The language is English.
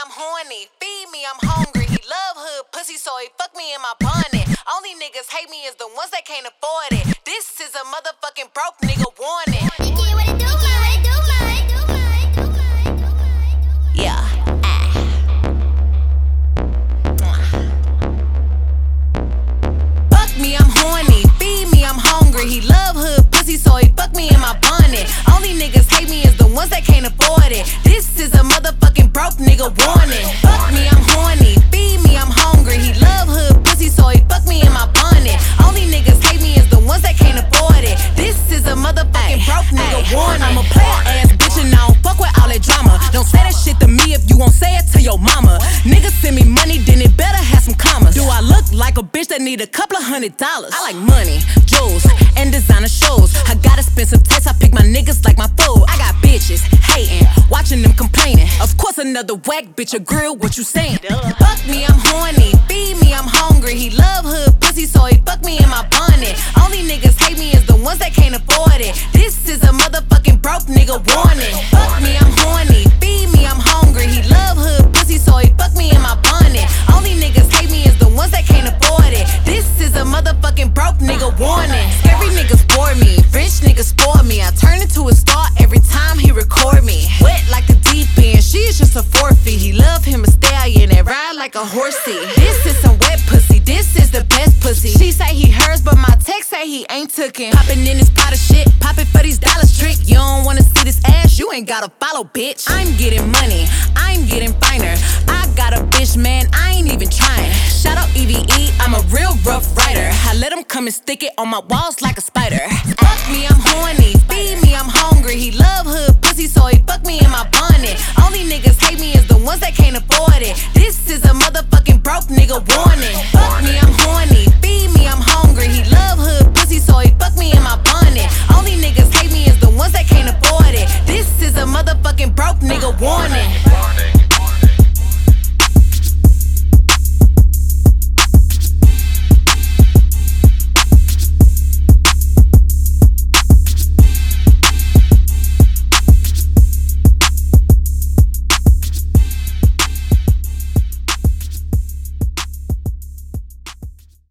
I'm horny. Feed me, I'm hungry. He love hood pussy, so he fuck me in my bonnet. Only niggas hate me is the ones that can't afford it. This is a motherfucking broke nigga warning. Yeah. ah. Fuck me, I'm horny. Feed me, I'm hungry. He love hood pussy, so he fuck me in my bonnet. Only niggas hate me is the ones that can't afford it. This is a motherfucking broke nigga warning. Fuck me, I'm horny. Feed me, I'm hungry. He love hood pussy, so he fuck me in my bonnet. Only niggas hate me is the ones that can't afford it. This is a motherfucking broke nigga warning. I'm a player ass bitch and I don't fuck with all that drama. Don't say that shit to me if you won't say it to your mama. Niggas send me money, then it better have some commas. Do I look like a bitch that need a couple of hundred dollars? I like money, jewels, and designer shows. Another whack bitch a grill, what you saying? Fuck me, I'm horny. Feed me, I'm hungry. He love hood pussy, so he fuck me in my bonnet. Only niggas hate me is the ones that can't afford it. This is a motherfucking broke nigga warning. Fuck me, I'm a horsey. This is some wet pussy, this is the best pussy. She say he hers, but my text say he ain't tookin'. Poppin' in his pot of shit, poppin' for these dollars trick. You don't wanna see this ass, you ain't gotta follow, bitch. I'm getting money, I'm getting finer. I got a bitch, man, I ain't even trying. Shout out EVE, I'm a real Ruff Ryder. I let him come and stick it on my walls like a spider. Fuck me, I'm horny. Feed me, I'm hungry. He love hood pussy, so he fuck me in my bonnet. Only niggas hate me is the ones that can't afford it. This is nigga warning.